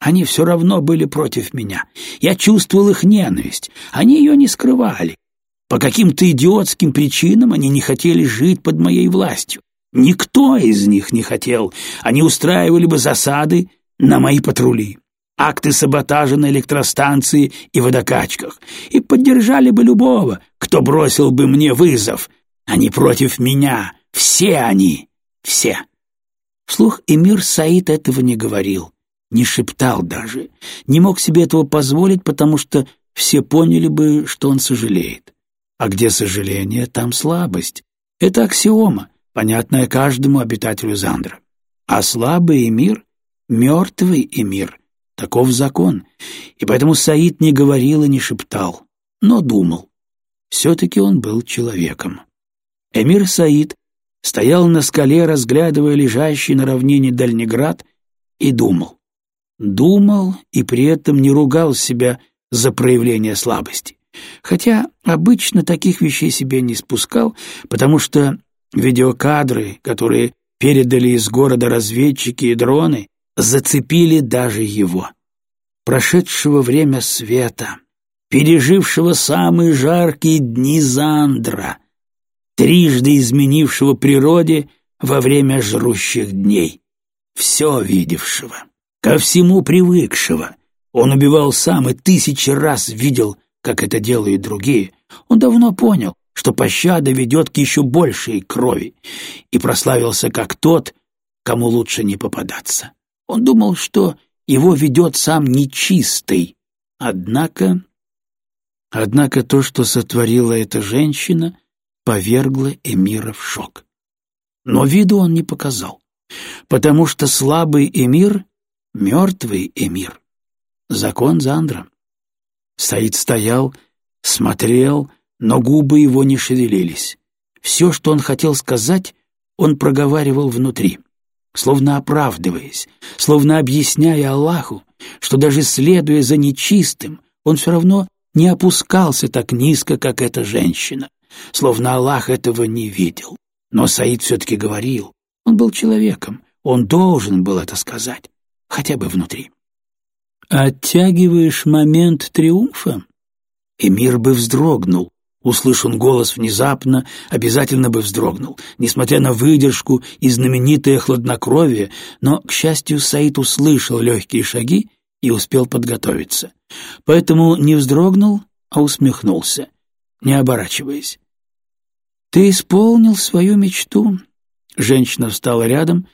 Они все равно были против меня. Я чувствовал их ненависть. Они ее не скрывали. По каким-то идиотским причинам они не хотели жить под моей властью. Никто из них не хотел. Они устраивали бы засады на мои патрули, акты саботажа на электростанции и водокачках, и поддержали бы любого, кто бросил бы мне вызов. Они против меня. Все они. Все. Вслух Эмир Саид этого не говорил не шептал даже, не мог себе этого позволить, потому что все поняли бы, что он сожалеет. А где сожаление, там слабость. Это аксиома, понятная каждому обитателю Зандра. А слабый мир, мертвый мир, таков закон. И поэтому Саид не говорил и не шептал, но думал. Все-таки он был человеком. Эмир Саид стоял на скале, разглядывая лежащий на равнине Дальнеград, и думал думал и при этом не ругал себя за проявление слабости. Хотя обычно таких вещей себе не спускал, потому что видеокадры, которые передали из города разведчики и дроны, зацепили даже его. Прошедшего время света, пережившего самые жаркие дни Зандра, трижды изменившего природе во время жрущих дней, все видевшего ко всему привыкшего. Он убивал сам и тысячи раз видел, как это делают другие. Он давно понял, что пощада ведет к еще большей крови, и прославился как тот, кому лучше не попадаться. Он думал, что его ведет сам нечистый. Однако... Однако то, что сотворила эта женщина, повергло Эмира в шок. Но виду он не показал, потому что слабый Эмир Мертвый эмир. Закон Зандра. Саид стоял, смотрел, но губы его не шевелились. Все, что он хотел сказать, он проговаривал внутри, словно оправдываясь, словно объясняя Аллаху, что даже следуя за нечистым, он все равно не опускался так низко, как эта женщина, словно Аллах этого не видел. Но Саид все-таки говорил, он был человеком, он должен был это сказать хотя бы внутри. «Оттягиваешь момент триумфа?» Эмир бы вздрогнул, услышан голос внезапно, обязательно бы вздрогнул, несмотря на выдержку и знаменитое хладнокровие, но, к счастью, Саид услышал легкие шаги и успел подготовиться. Поэтому не вздрогнул, а усмехнулся, не оборачиваясь. «Ты исполнил свою мечту?» Женщина встала рядом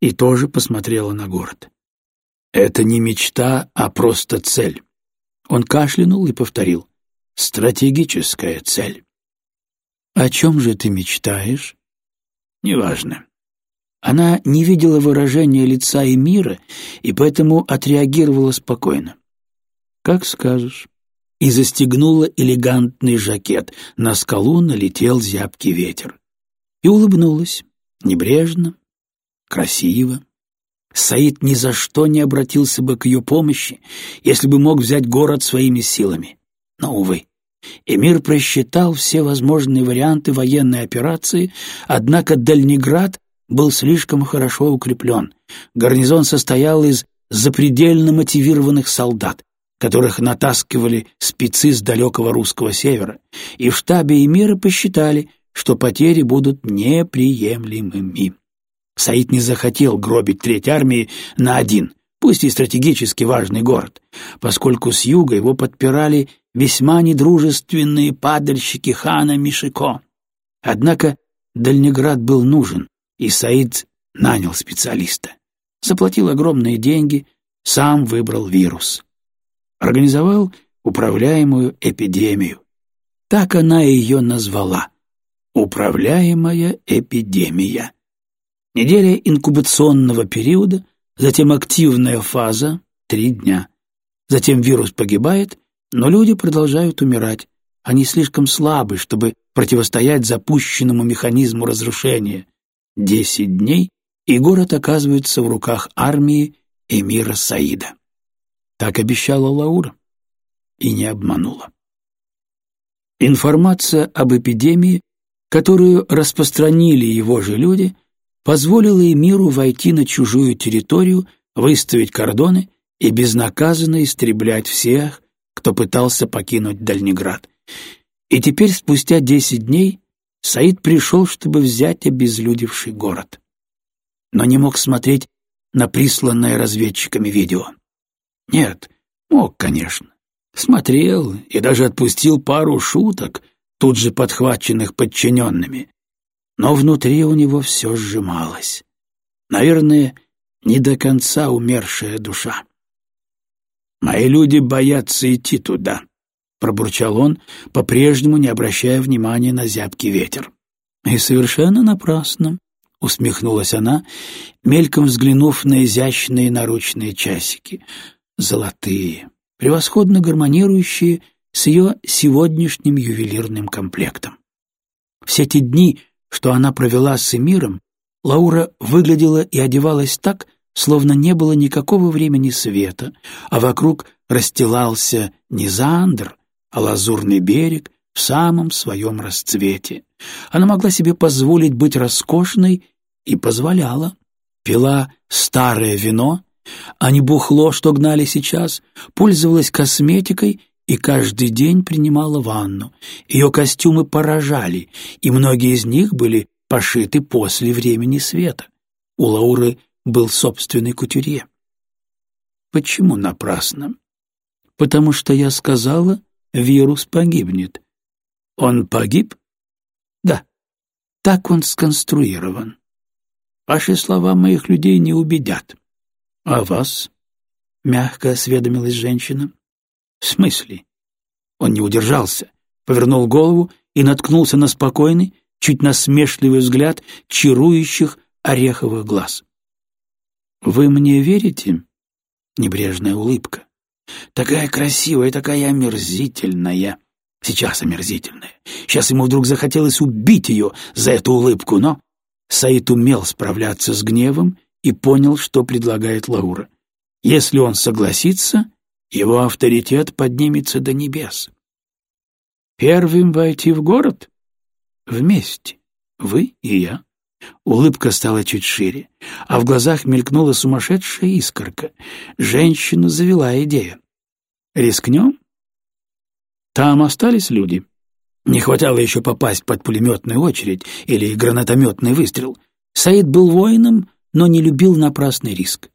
и тоже посмотрела на город. Это не мечта, а просто цель. Он кашлянул и повторил. Стратегическая цель. О чем же ты мечтаешь? Неважно. Она не видела выражения лица и мира, и поэтому отреагировала спокойно. «Как скажешь». И застегнула элегантный жакет. На скалу налетел зябкий ветер. И улыбнулась. Небрежно, красиво. Саид ни за что не обратился бы к ее помощи, если бы мог взять город своими силами. Но, увы, Эмир просчитал все возможные варианты военной операции, однако Дальнеград был слишком хорошо укреплен. Гарнизон состоял из запредельно мотивированных солдат, которых натаскивали спецы с далекого русского севера, и в штабе Эмира посчитали, что потери будут неприемлемыми. Саид не захотел гробить треть армии на один, пусть и стратегически важный город, поскольку с юга его подпирали весьма недружественные падальщики хана Мишико. Однако Дальнеград был нужен, и Саид нанял специалиста. Заплатил огромные деньги, сам выбрал вирус. Организовал управляемую эпидемию. Так она ее назвала. Управляемая эпидемия. Неделя инкубационного периода, затем активная фаза — три дня. Затем вирус погибает, но люди продолжают умирать. Они слишком слабы, чтобы противостоять запущенному механизму разрушения. Десять дней, и город оказывается в руках армии эмира Саида. Так обещала Лаура и не обманула. Информация об эпидемии, которую распространили его же люди, позволила эмиру войти на чужую территорию, выставить кордоны и безнаказанно истреблять всех, кто пытался покинуть Дальнеград. И теперь, спустя десять дней, Саид пришел, чтобы взять обезлюдевший город. Но не мог смотреть на присланное разведчиками видео. Нет, мог, конечно. Смотрел и даже отпустил пару шуток, тут же подхваченных подчиненными. Но внутри у него все сжималось. Наверное, не до конца умершая душа. «Мои люди боятся идти туда», — пробурчал он, по-прежнему не обращая внимания на зябкий ветер. «И совершенно напрасно», — усмехнулась она, мельком взглянув на изящные наручные часики. «Золотые, превосходно гармонирующие с ее сегодняшним ювелирным комплектом. Все те дни, что она провела с Эмиром, Лаура выглядела и одевалась так, словно не было никакого времени света, а вокруг расстилался не Зандр, а лазурный берег в самом своем расцвете. Она могла себе позволить быть роскошной и позволяла. Пила старое вино, а не бухло, что гнали сейчас, пользовалась косметикой и каждый день принимала ванну. Ее костюмы поражали, и многие из них были пошиты после времени света. У Лауры был собственный кутюрье. Почему напрасно? Потому что я сказала, вирус погибнет. Он погиб? Да. Так он сконструирован. Ваши слова моих людей не убедят. А вас? Мягко осведомилась женщина. В смысле? Он не удержался, повернул голову и наткнулся на спокойный, чуть насмешливый взгляд чарующих ореховых глаз. «Вы мне верите?» Небрежная улыбка. «Такая красивая, такая омерзительная!» Сейчас омерзительная. Сейчас ему вдруг захотелось убить ее за эту улыбку, но Саид умел справляться с гневом и понял, что предлагает Лаура. Если он согласится, его авторитет поднимется до небес. «Первым войти в город?» «Вместе. Вы и я». Улыбка стала чуть шире, а в глазах мелькнула сумасшедшая искорка. Женщину завела идея. «Рискнем?» Там остались люди. Не хватало еще попасть под пулеметную очередь или гранатометный выстрел. Саид был воином, но не любил напрасный риск.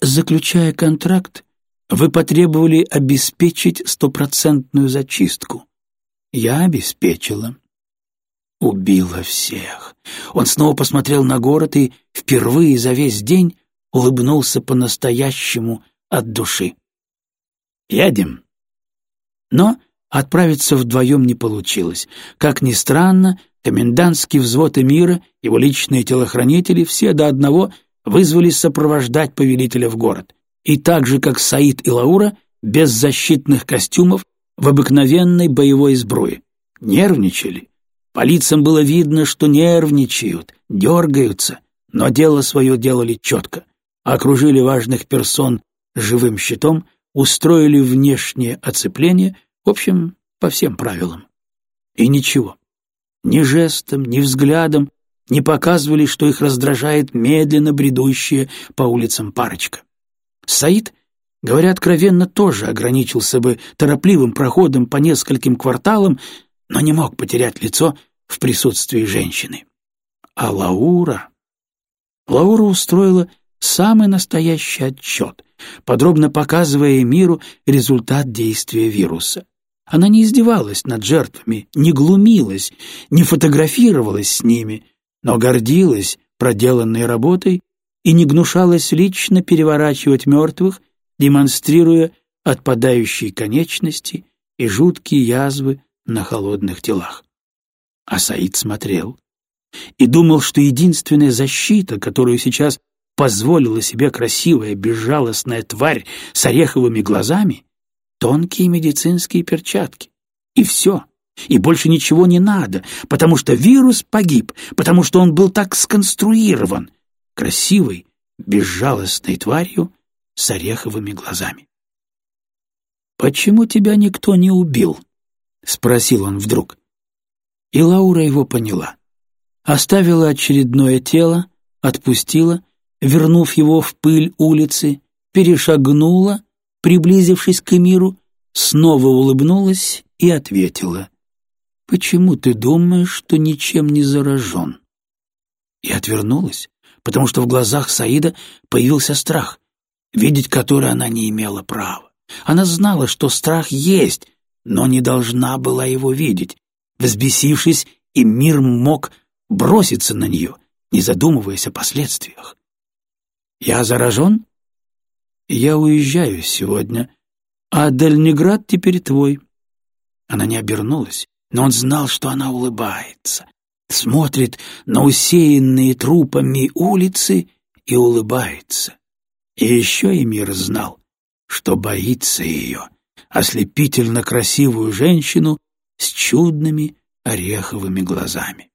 Заключая контракт, вы потребовали обеспечить стопроцентную зачистку. Я обеспечила убила всех. Он снова посмотрел на город и впервые за весь день улыбнулся по-настоящему от души. «Едем». Но отправиться вдвоем не получилось. Как ни странно, комендантский взвод эмира, его личные телохранители, все до одного вызвались сопровождать повелителя в город. И так же, как Саид и Лаура, без защитных костюмов, в обыкновенной боевой сбруе. Нервничали, по лицам было видно, что нервничают, дергаются, но дело свое делали четко. Окружили важных персон живым щитом, устроили внешнее оцепление, в общем, по всем правилам. И ничего. Ни жестом, ни взглядом не показывали, что их раздражает медленно бредущая по улицам парочка. Саид, говоря откровенно, тоже ограничился бы торопливым проходом по нескольким кварталам, но не мог потерять лицо в присутствии женщины. А Лаура... Лаура устроила самый настоящий отчет, подробно показывая миру результат действия вируса. Она не издевалась над жертвами, не глумилась, не фотографировалась с ними, но гордилась проделанной работой и не гнушалась лично переворачивать мертвых, демонстрируя отпадающие конечности и жуткие язвы на холодных телах. А Саид смотрел и думал, что единственная защита, которую сейчас позволила себе красивая, безжалостная тварь с ореховыми глазами, тонкие медицинские перчатки. И все. И больше ничего не надо, потому что вирус погиб, потому что он был так сконструирован. Красивой, безжалостной тварью с ореховыми глазами. «Почему тебя никто не убил?» — спросил он вдруг. И Лаура его поняла. Оставила очередное тело, отпустила, вернув его в пыль улицы, перешагнула, приблизившись к Эмиру, снова улыбнулась и ответила. «Почему ты думаешь, что ничем не заражен?» И отвернулась, потому что в глазах Саида появился страх, видеть который она не имела права. Она знала, что страх есть, но не должна была его видеть. Взбесившись, и мир мог броситься на нее, не задумываясь о последствиях. «Я заражен?» «Я уезжаю сегодня, а Дальнеград теперь твой». Она не обернулась, но он знал, что она улыбается, смотрит на усеянные трупами улицы и улыбается. И еще Эмир знал, что боится ее, ослепительно красивую женщину с чудными ореховыми глазами.